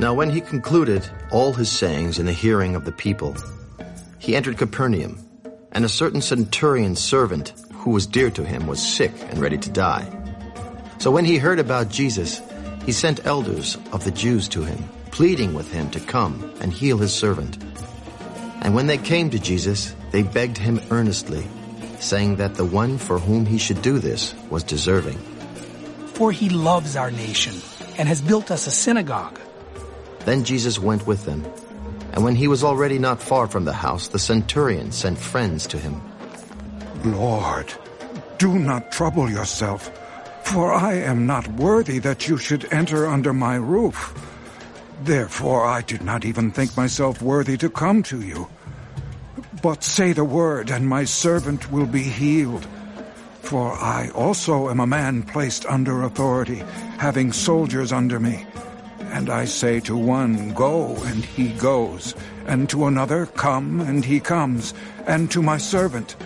Now when he concluded all his sayings in the hearing of the people, he entered Capernaum, and a certain centurion's servant who was dear to him was sick and ready to die. So when he heard about Jesus, he sent elders of the Jews to him, pleading with him to come and heal his servant. And when they came to Jesus, they begged him earnestly, saying that the one for whom he should do this was deserving. For he loves our nation and has built us a synagogue. Then Jesus went with them. And when he was already not far from the house, the centurion sent friends to him. Lord, do not trouble yourself, for I am not worthy that you should enter under my roof. Therefore I did not even think myself worthy to come to you. But say the word, and my servant will be healed. For I also am a man placed under authority, having soldiers under me. And I say to one, Go, and he goes, and to another, Come, and he comes, and to my servant,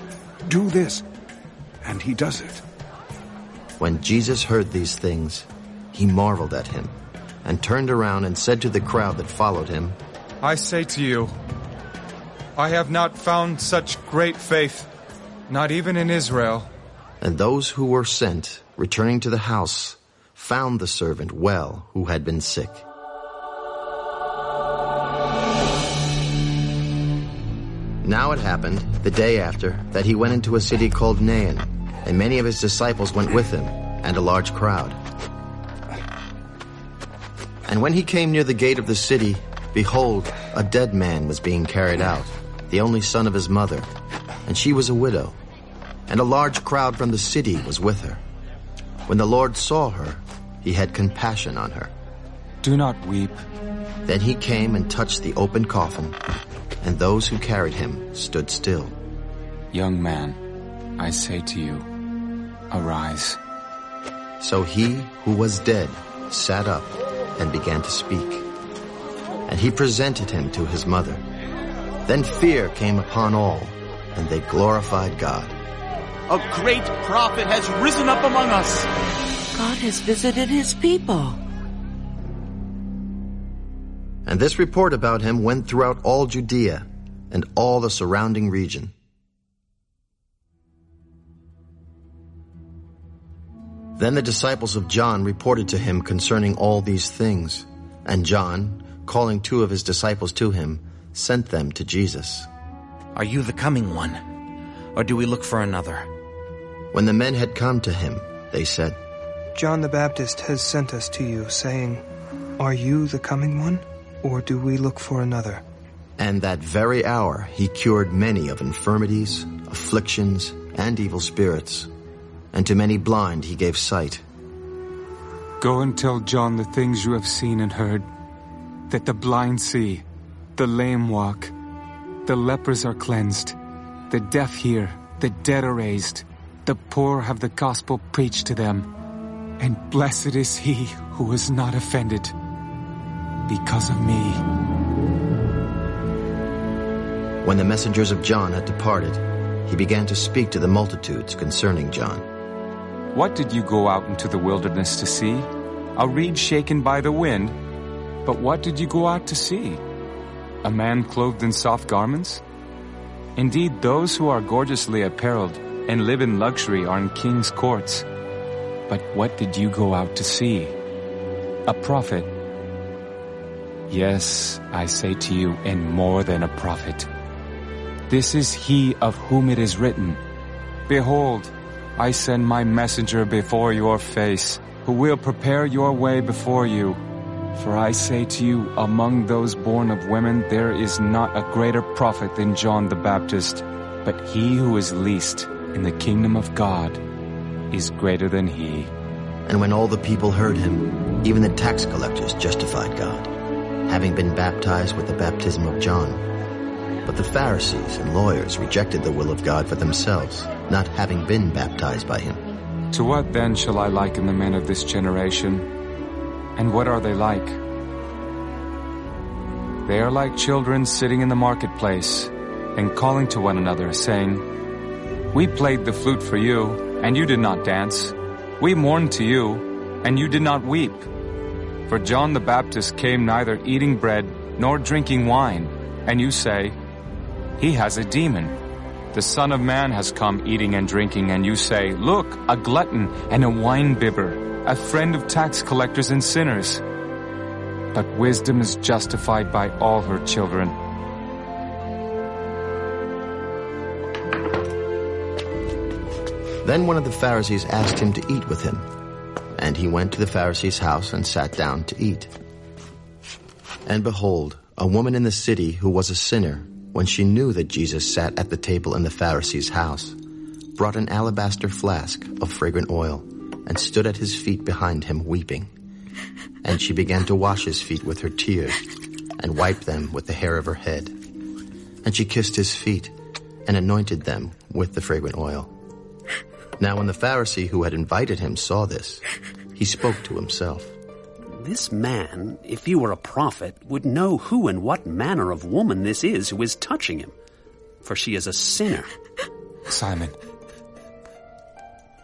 Do this, and he does it. When Jesus heard these things, he marveled at him, and turned around and said to the crowd that followed him, I say to you, I have not found such great faith, not even in Israel. And those who were sent, returning to the house, found the servant well who had been sick. Now it happened, the day after, that he went into a city called Nain, and many of his disciples went with him, and a large crowd. And when he came near the gate of the city, behold, a dead man was being carried out, the only son of his mother, and she was a widow, and a large crowd from the city was with her. When the Lord saw her, he had compassion on her. Do not weep. Then he came and touched the open coffin, and those who carried him stood still. Young man, I say to you, arise. So he who was dead sat up and began to speak. And he presented him to his mother. Then fear came upon all, and they glorified God. A great prophet has risen up among us. God has visited his people. And this report about him went throughout all Judea and all the surrounding region. Then the disciples of John reported to him concerning all these things. And John, calling two of his disciples to him, sent them to Jesus. Are you the coming one? Or do we look for another? When the men had come to him, they said, John the Baptist has sent us to you, saying, Are you the coming one? Or do we look for another? And that very hour he cured many of infirmities, afflictions, and evil spirits. And to many blind he gave sight. Go and tell John the things you have seen and heard, that the blind see, the lame walk, the lepers are cleansed, the deaf hear, the dead are raised, the poor have the gospel preached to them, and blessed is he who is not offended because of me. When the messengers of John had departed, he began to speak to the multitudes concerning John. What did you go out into the wilderness to see? A reed shaken by the wind? But what did you go out to see? A man clothed in soft garments? Indeed, those who are gorgeously apparelled and live in luxury on king's courts. But what did you go out to see? A prophet. Yes, I say to you, and more than a prophet. This is he of whom it is written, Behold, I send my messenger before your face, who will prepare your way before you. For I say to you, among those born of women, there is not a greater prophet than John the Baptist, but he who is least in the kingdom of God is greater than he. And when all the people heard him, even the tax collectors justified God, having been baptized with the baptism of John. But the Pharisees and lawyers rejected the will of God for themselves, not having been baptized by him. To what then shall I liken the men of this generation? And what are they like? They are like children sitting in the marketplace and calling to one another, saying, We played the flute for you, and you did not dance. We mourned to you, and you did not weep. For John the Baptist came neither eating bread nor drinking wine, and you say, He has a demon. The Son of Man has come eating and drinking, and you say, Look, a glutton and a wine-bibber, a friend of tax collectors and sinners. But wisdom is justified by all her children. Then one of the Pharisees asked him to eat with him. And he went to the Pharisee's house and sat down to eat. And behold, a woman in the city who was a sinner, when she knew that Jesus sat at the table in the Pharisee's house, brought an alabaster flask of fragrant oil and stood at his feet behind him weeping. And she began to wash his feet with her tears and wiped them with the hair of her head. And she kissed his feet and anointed them with the fragrant oil. Now when the Pharisee who had invited him saw this, he spoke to himself. This man, if he were a prophet, would know who and what manner of woman this is who is touching him, for she is a sinner. Simon,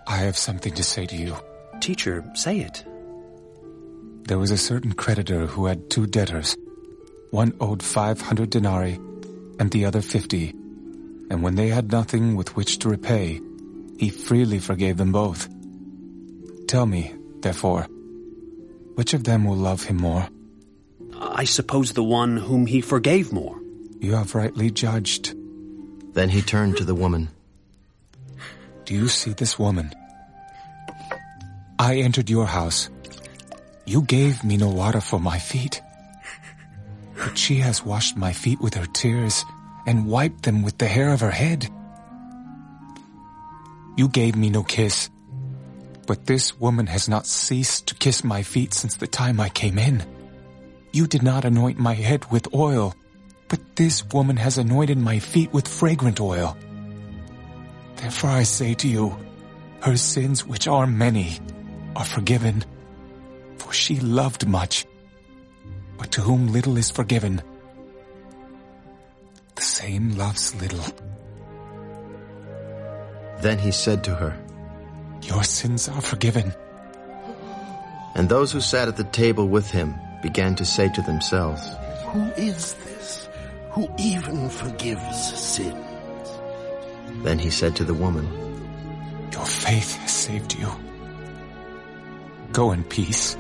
I have something to say to you. Teacher, say it. There was a certain creditor who had two debtors. One owed 500 denarii and the other 50. And when they had nothing with which to repay, he freely forgave them both. Tell me, therefore, which of them will love him more? I suppose the one whom he forgave more. You have rightly judged. Then he turned to the woman. Do you see this woman? I entered your house. You gave me no water for my feet. But she has washed my feet with her tears and wiped them with the hair of her head. You gave me no kiss, but this woman has not ceased to kiss my feet since the time I came in. You did not anoint my head with oil, but this woman has anointed my feet with fragrant oil. Therefore I say to you, her sins, which are many, are forgiven, for she loved much. But to whom little is forgiven, the same loves little. Then he said to her, Your sins are forgiven. And those who sat at the table with him began to say to themselves, Who is this who even forgives sins? Then he said to the woman, Your faith has saved you. Go in peace.